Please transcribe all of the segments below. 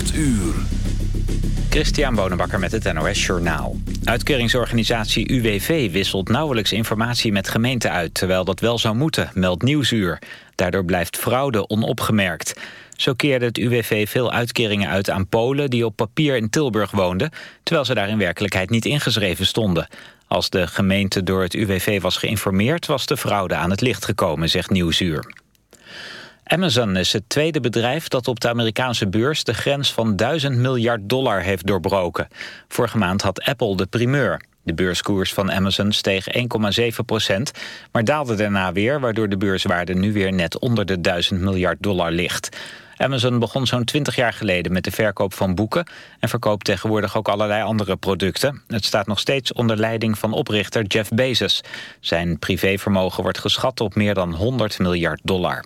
8 uur. Christian Bonenbakker met het NOS Journaal. Uitkeringsorganisatie UWV wisselt nauwelijks informatie met gemeenten uit... terwijl dat wel zou moeten, meldt Nieuwsuur. Daardoor blijft fraude onopgemerkt. Zo keerde het UWV veel uitkeringen uit aan Polen... die op papier in Tilburg woonden... terwijl ze daar in werkelijkheid niet ingeschreven stonden. Als de gemeente door het UWV was geïnformeerd... was de fraude aan het licht gekomen, zegt Nieuwsuur. Amazon is het tweede bedrijf dat op de Amerikaanse beurs de grens van 1000 miljard dollar heeft doorbroken. Vorige maand had Apple de primeur. De beurskoers van Amazon steeg 1,7 procent, maar daalde daarna weer... waardoor de beurswaarde nu weer net onder de 1000 miljard dollar ligt. Amazon begon zo'n 20 jaar geleden met de verkoop van boeken... en verkoopt tegenwoordig ook allerlei andere producten. Het staat nog steeds onder leiding van oprichter Jeff Bezos. Zijn privévermogen wordt geschat op meer dan 100 miljard dollar.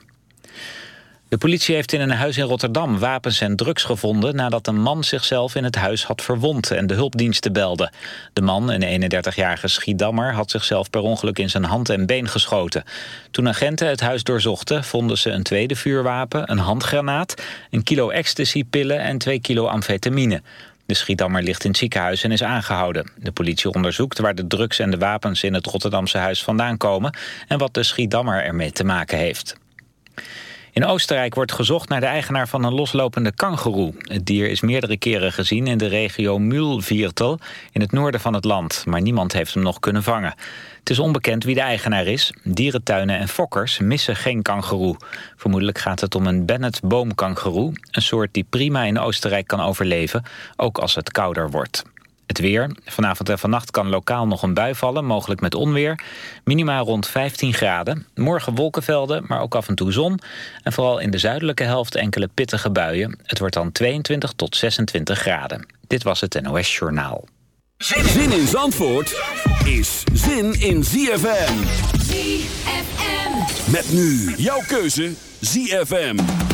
De politie heeft in een huis in Rotterdam wapens en drugs gevonden... nadat een man zichzelf in het huis had verwond en de hulpdiensten belde. De man, een 31-jarige Schiedammer, had zichzelf per ongeluk in zijn hand en been geschoten. Toen agenten het huis doorzochten, vonden ze een tweede vuurwapen... een handgranaat, een kilo ecstasypillen en twee kilo amfetamine. De Schiedammer ligt in het ziekenhuis en is aangehouden. De politie onderzoekt waar de drugs en de wapens in het Rotterdamse huis vandaan komen... en wat de Schiedammer ermee te maken heeft. In Oostenrijk wordt gezocht naar de eigenaar van een loslopende kangoeroe. Het dier is meerdere keren gezien in de regio Mühlviertel in het noorden van het land, maar niemand heeft hem nog kunnen vangen. Het is onbekend wie de eigenaar is. Dierentuinen en fokkers missen geen kangoeroe. Vermoedelijk gaat het om een Bennett-boomkangoeroe, een soort die prima in Oostenrijk kan overleven, ook als het kouder wordt. Het weer. Vanavond en vannacht kan lokaal nog een bui vallen, mogelijk met onweer. Minima rond 15 graden. Morgen wolkenvelden, maar ook af en toe zon. En vooral in de zuidelijke helft enkele pittige buien. Het wordt dan 22 tot 26 graden. Dit was het NOS Journaal. Zin in Zandvoort is zin in ZFM. ZFM. Met nu jouw keuze ZFM.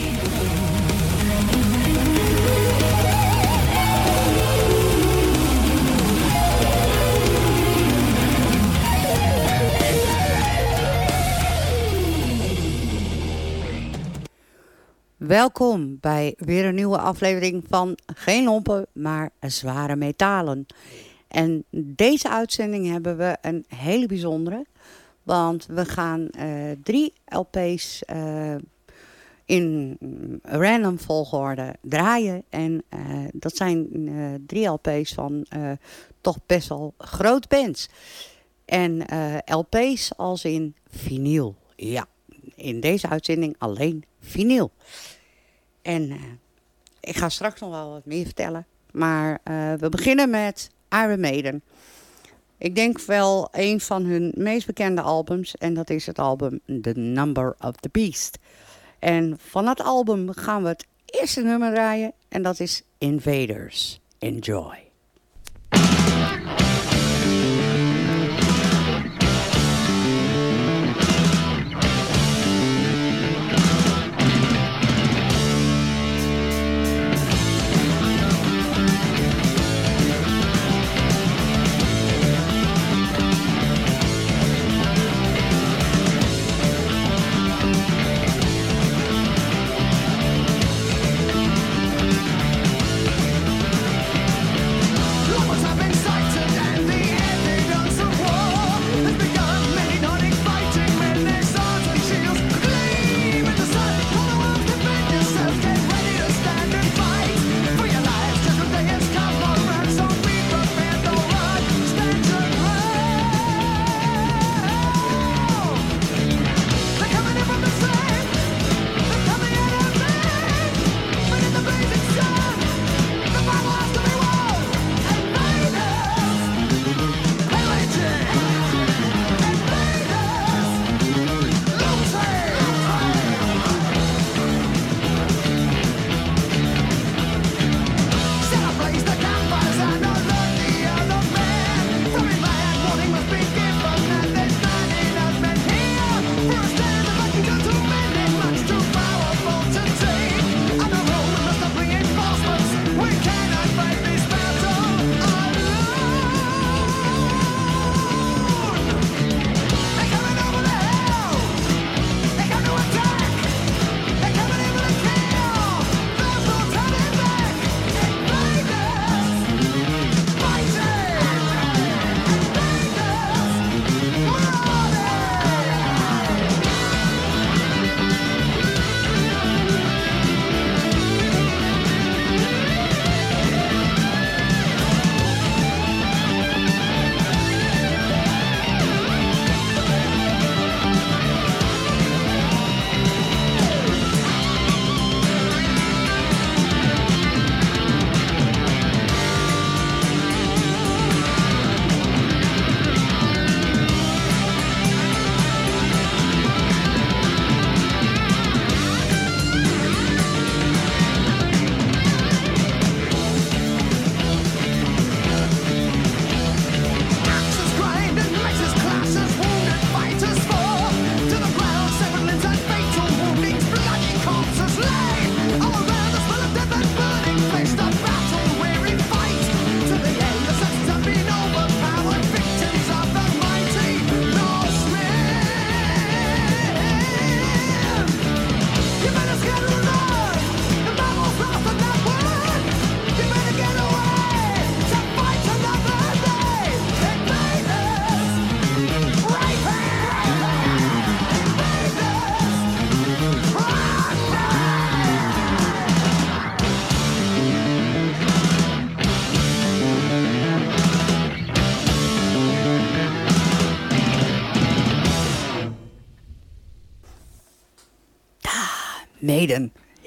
Welkom bij weer een nieuwe aflevering van Geen Lompen, maar Zware Metalen. En deze uitzending hebben we een hele bijzondere. Want we gaan eh, drie LP's uh, in random volgorde draaien. En uh, dat zijn drie LP's van toch best wel groot bands. En LP's als in vinyl. Ja, in deze uitzending alleen vinyl. En uh, ik ga straks nog wel wat meer vertellen. Maar uh, we beginnen met Iron Maiden. Ik denk wel een van hun meest bekende albums. En dat is het album The Number of the Beast. En van dat album gaan we het eerste nummer draaien. En dat is Invaders. Enjoy.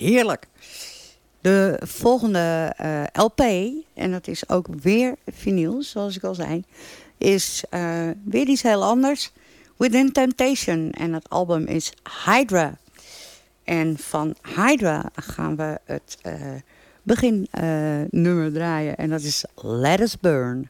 Heerlijk. De volgende LP, en dat is ook weer vinyl, zoals ik al zei, is weer iets heel anders. Within Temptation. En het album is Hydra. En van Hydra gaan we het uh, begin uh, nummer draaien. En dat is Let Us Burn.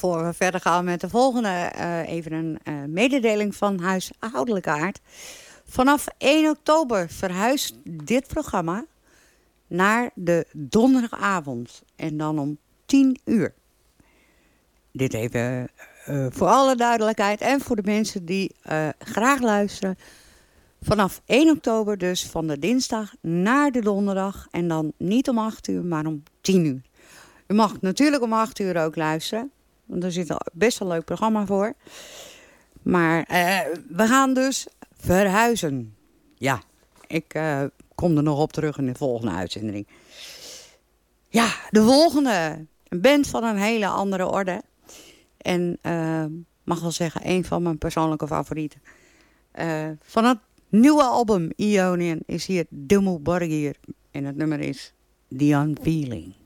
Voor we verder gaan met de volgende, uh, even een uh, mededeling van huishoudelijke aard. Vanaf 1 oktober verhuist dit programma naar de donderdagavond. En dan om 10 uur. Dit even uh, voor alle duidelijkheid en voor de mensen die graag luisteren. Vanaf 1 oktober dus van de dinsdag naar de donderdag. En dan niet om 8 uur, maar om 10 uur. U mag natuurlijk om 8 uur ook luisteren. Want er zit best een leuk programma voor. Maar uh, we gaan dus verhuizen. Ja, ik uh, kom er nog op terug in de volgende uitzending. Ja, de volgende. Een band van een hele andere orde. En uh, mag wel zeggen, een van mijn persoonlijke favorieten. van het nieuwe album Ionian is hier Borgir. En het nummer is The Unfeeling.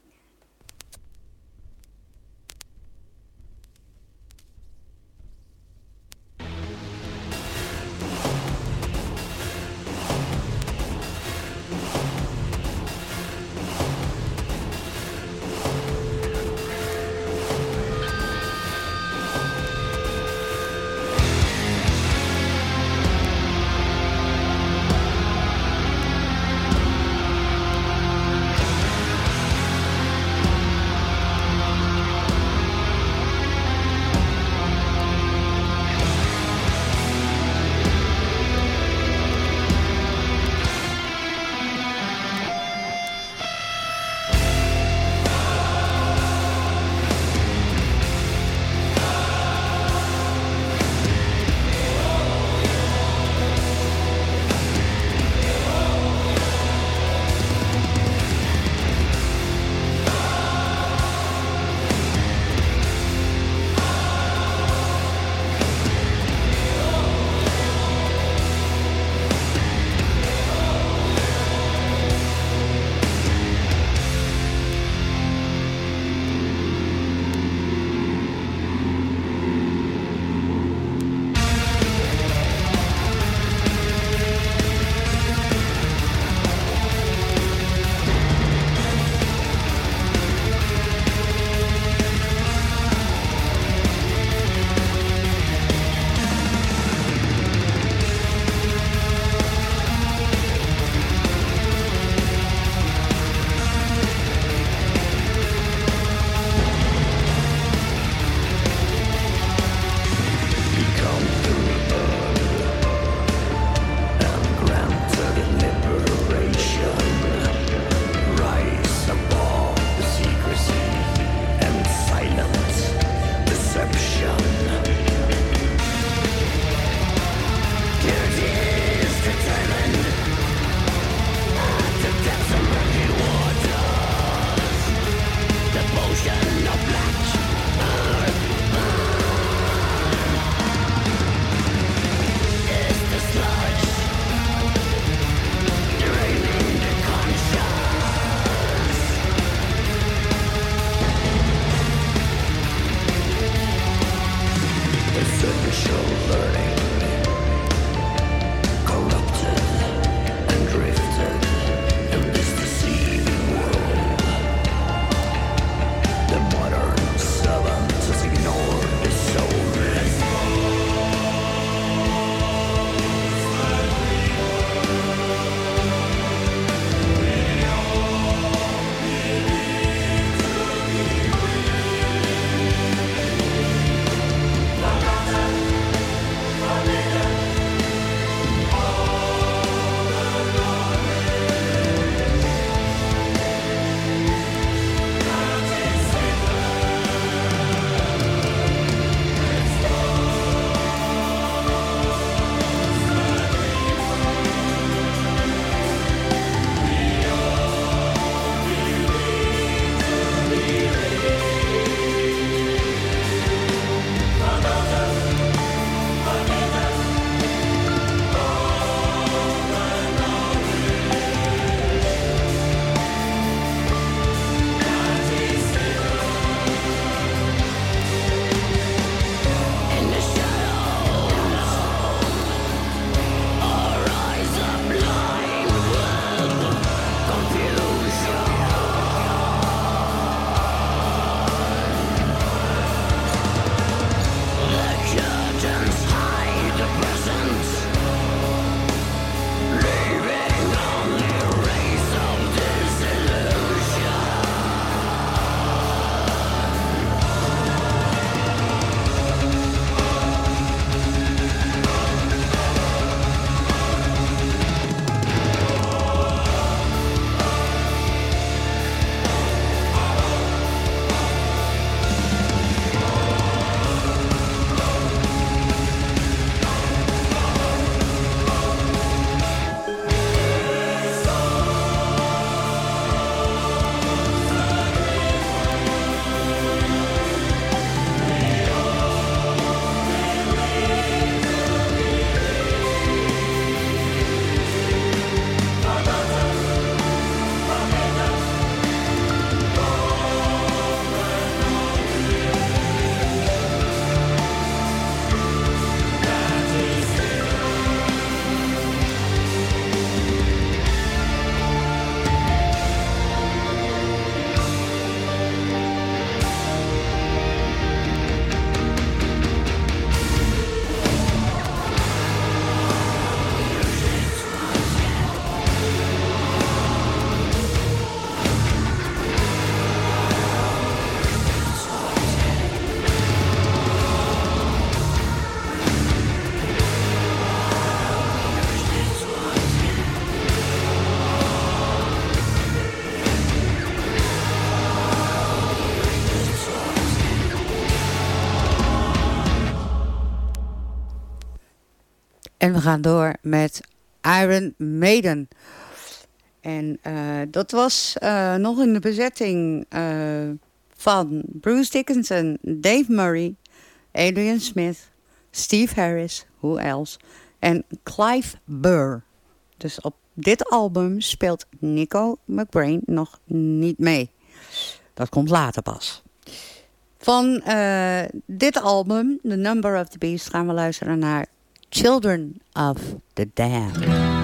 En we gaan door met Iron Maiden. En uh, dat was uh, nog in de bezetting uh, van Bruce Dickinson, Dave Murray, Adrian Smith, Steve Harris, who else, en Clive Burr. Dus op dit album speelt Nico McBrain nog niet mee. Dat komt later pas. Van dit album, The Number of the Beast, gaan we luisteren naar Children of the Damned.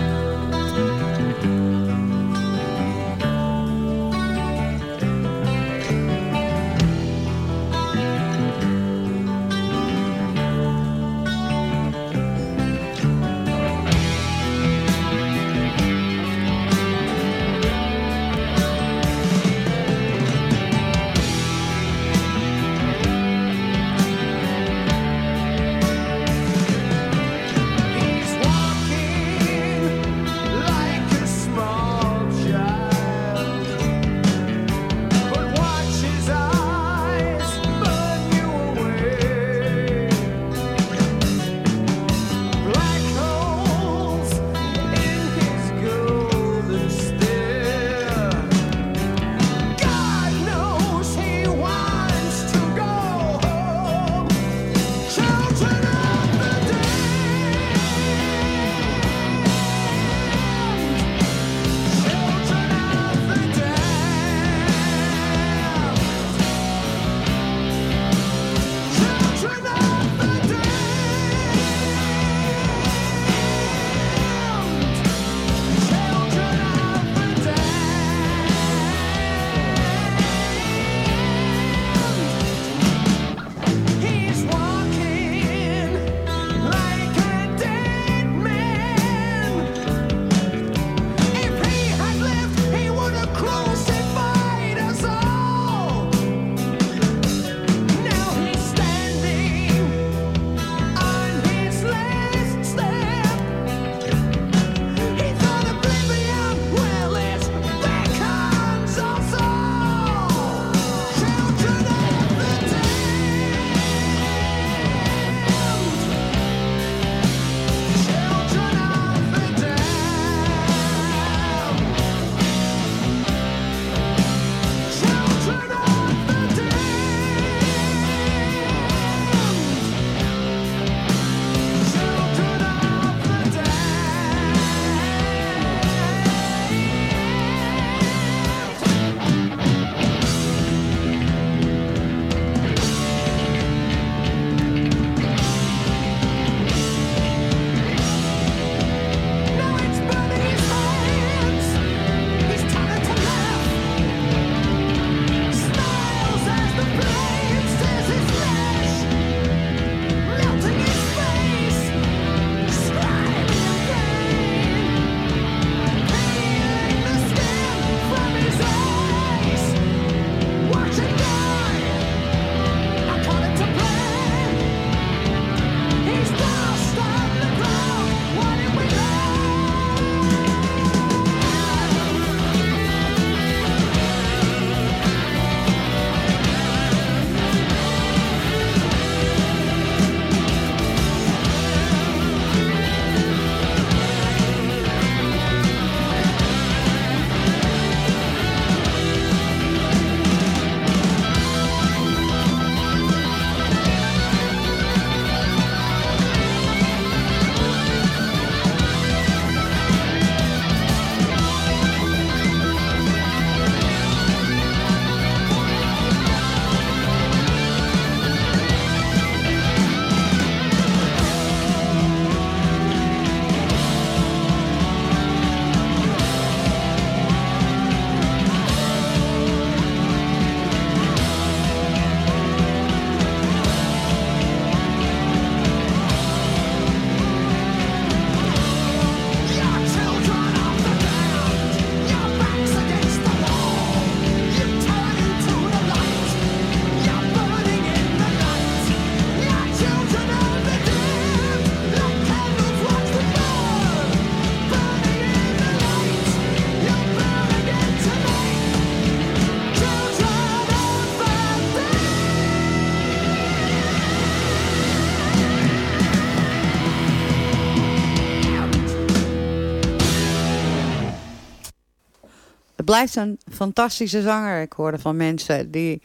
Blijft een fantastische zanger. Ik hoorde van mensen die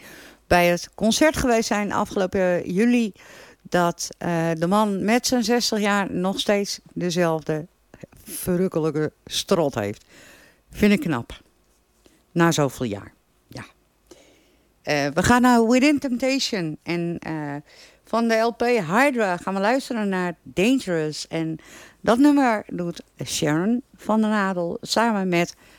bij het concert geweest zijn afgelopen juli... dat uh, de man met zijn 60 jaar nog steeds dezelfde verrukkelijke strot heeft. Vind ik knap. Na zoveel jaar. Ja. Uh, we gaan naar Within Temptation. En uh, van de LP Hydra gaan we luisteren naar Dangerous. En dat nummer doet Sharon van der Nadel samen met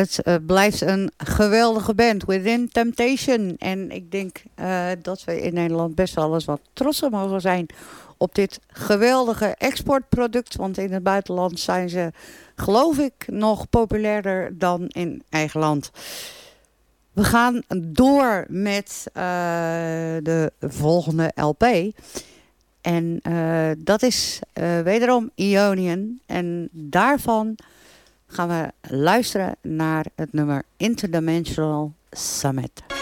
Het uh, blijft een geweldige band, Within Temptation. En ik denk uh, dat we in Nederland best wel eens wat trotser mogen zijn op dit geweldige exportproduct. Want in het buitenland zijn ze, geloof ik, nog populairder dan in eigen land. We gaan door met uh, de volgende LP. En dat is wederom Ionian. En daarvan gaan we luisteren naar het nummer Interdimensional Summit.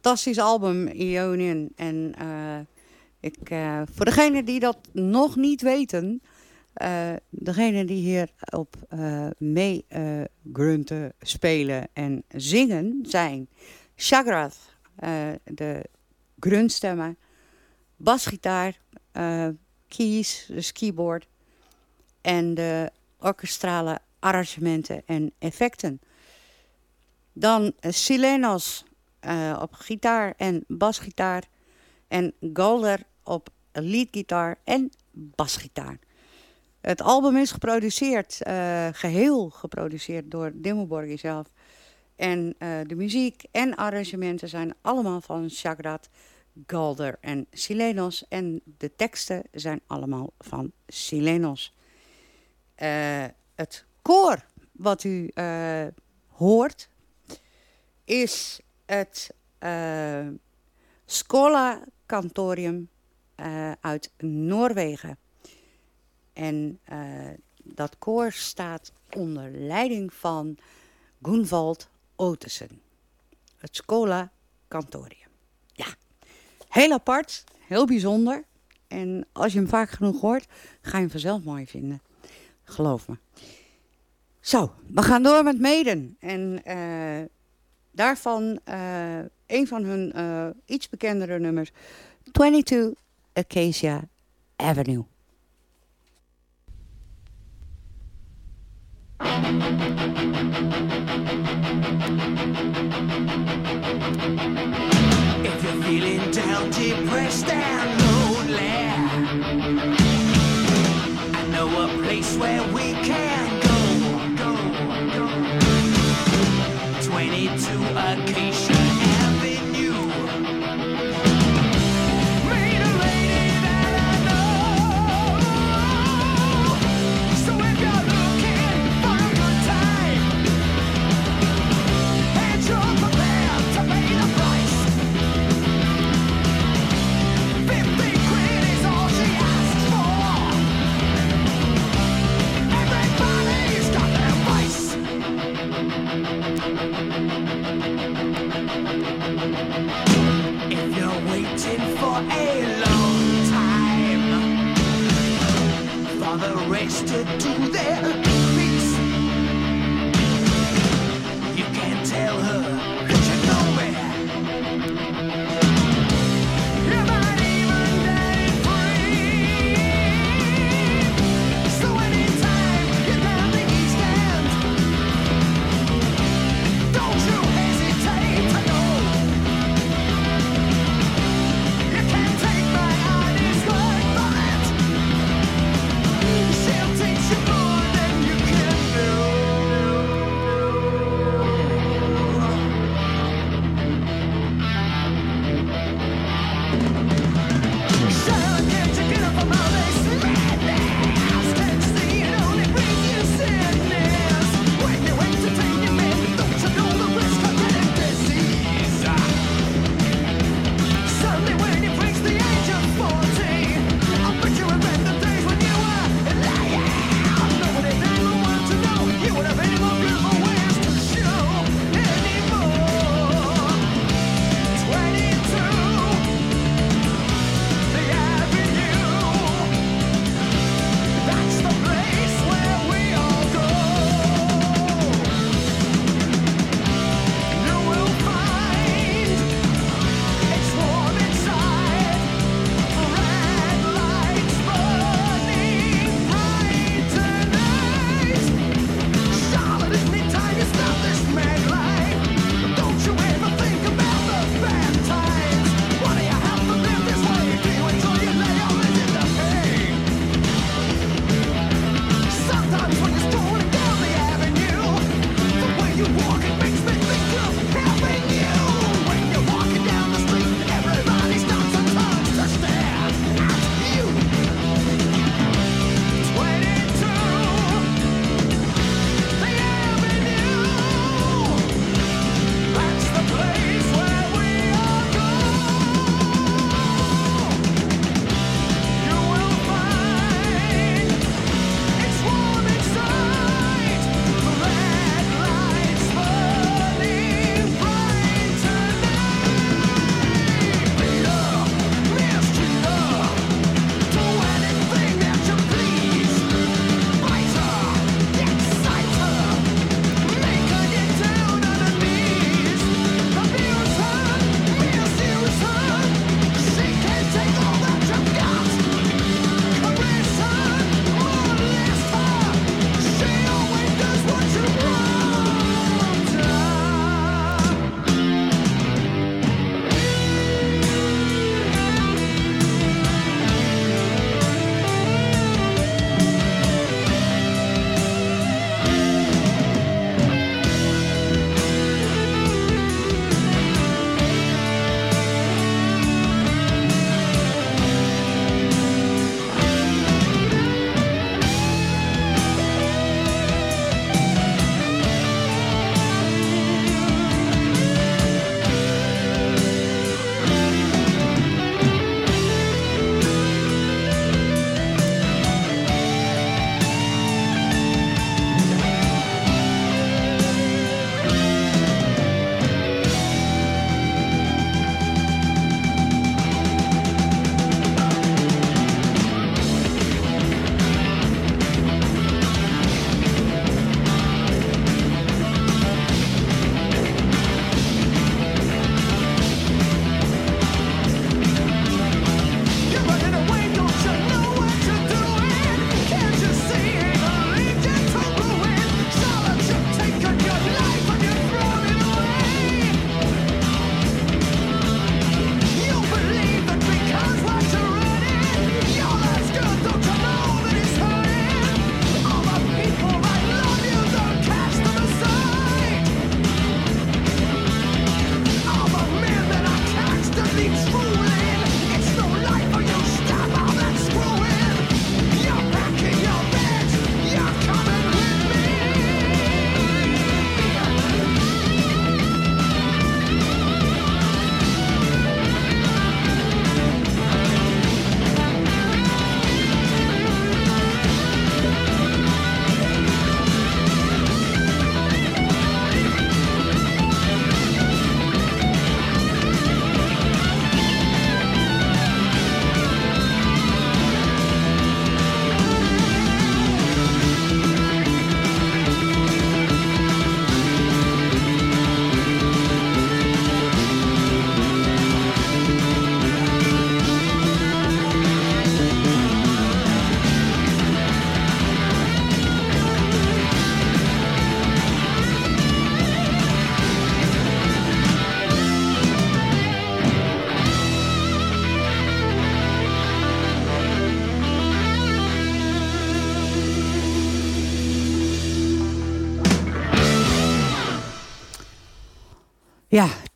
Fantastisch album, Ionian. En uh, ik, uh, voor degenen die dat nog niet weten... Uh, degenen die hier op mee grunten, spelen en zingen zijn... Shagrath, de gruntstemmen, basgitaar, keys, dus keyboard... en de orkestrale arrangementen en effecten. Dan Silenos uh, op gitaar en basgitaar. En Golder op leadgitaar en basgitaar. Het album is geproduceerd, uh, geheel geproduceerd door Dimmu Borgir zelf. En uh, de muziek en arrangementen zijn allemaal van Shagrat, Galder en Silenos. En de teksten zijn allemaal van Silenos. Het koor wat u hoort is het uh, Scola Cantorium uh, uit Noorwegen. En uh, dat koor staat onder leiding van Gunvald Otesen. Het Scola Cantorium. Ja, heel apart, heel bijzonder. En als je hem vaak genoeg hoort, ga je hem vanzelf mooi vinden. Geloof me. Zo, we gaan door met Meden. En uh, daarvan uh, een van hun uh, iets bekendere nummers. 22 Acacia Avenue. If you're feeling down, depressed go 22 Acacia Avenue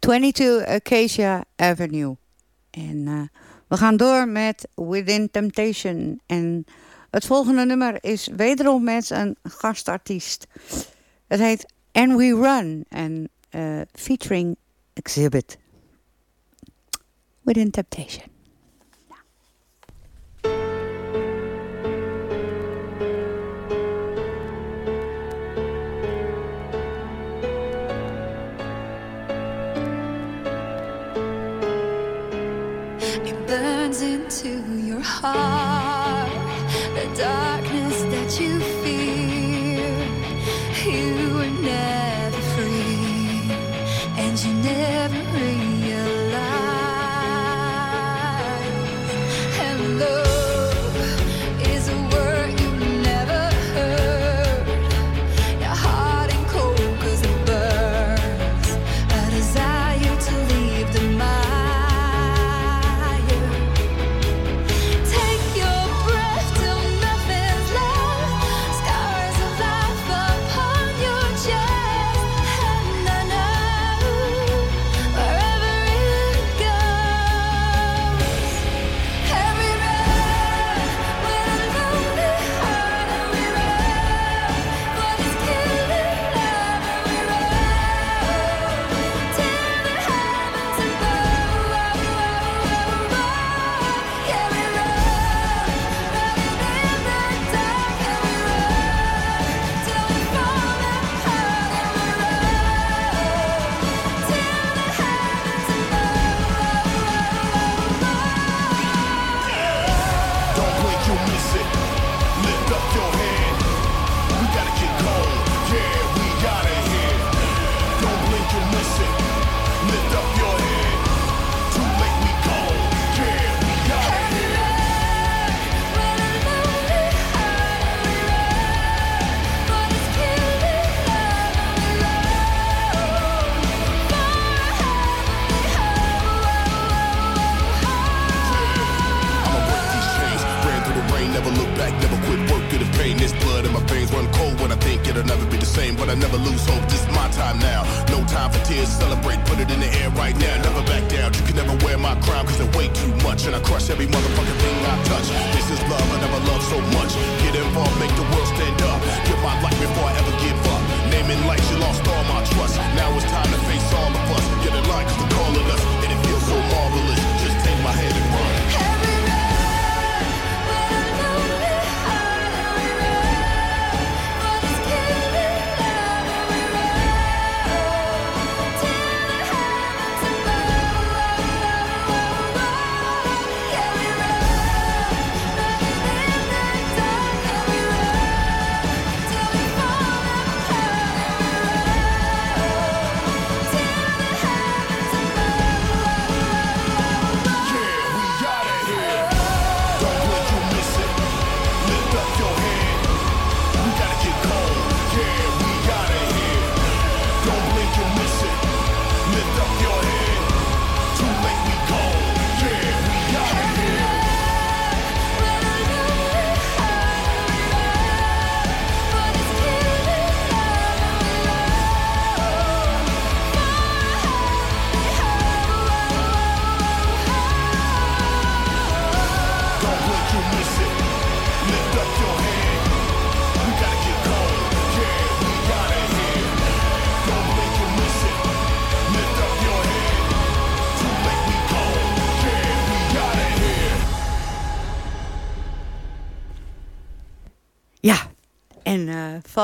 22 Acacia Avenue. En eh, we gaan door met Within Temptation. En het volgende nummer is wederom met een gastartiest. Het heet And We Run en eh, featuring Exhibit. Within Temptation. to your heart the darkness that you fear. You were never free, and you never.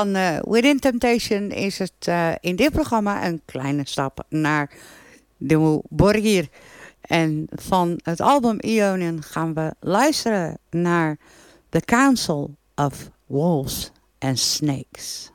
van uh, Within Temptation is het eh, in dit programma een kleine stap naar de Borgir. En van het album Ionen gaan we luisteren naar The Council of Wolves and Snakes.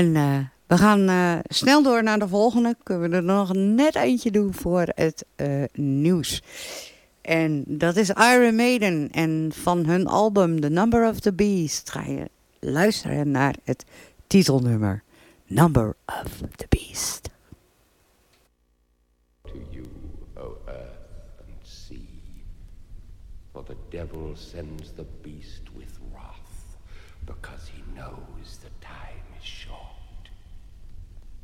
En eh, we gaan eh, snel door naar de volgende. Kunnen we er nog net eentje doen voor het eh, nieuws. En dat is Iron Maiden. En van hun album The Number of the Beast ga je luisteren naar het titelnummer Number of the Beast. to you, O earth and sea. For the devil sends the beast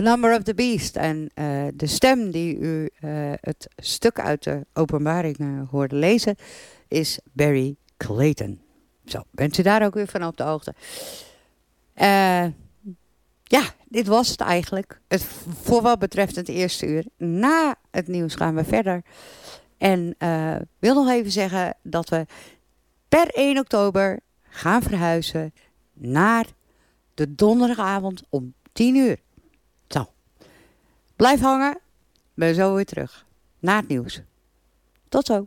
The Number of the Beast. En eh, de stem die u eh, het stuk uit de openbaring eh, hoorde lezen is Barry Clayton. Zo, bent u daar ook weer van op de hoogte. Ja, dit was het eigenlijk. Het, voor wat betreft het eerste uur. Na het nieuws gaan we verder. En eh, wil nog even zeggen dat we per 1 oktober gaan verhuizen naar de donderdagavond om 10 uur. Blijf hangen. Ben zo weer terug. Na het nieuws. Tot zo.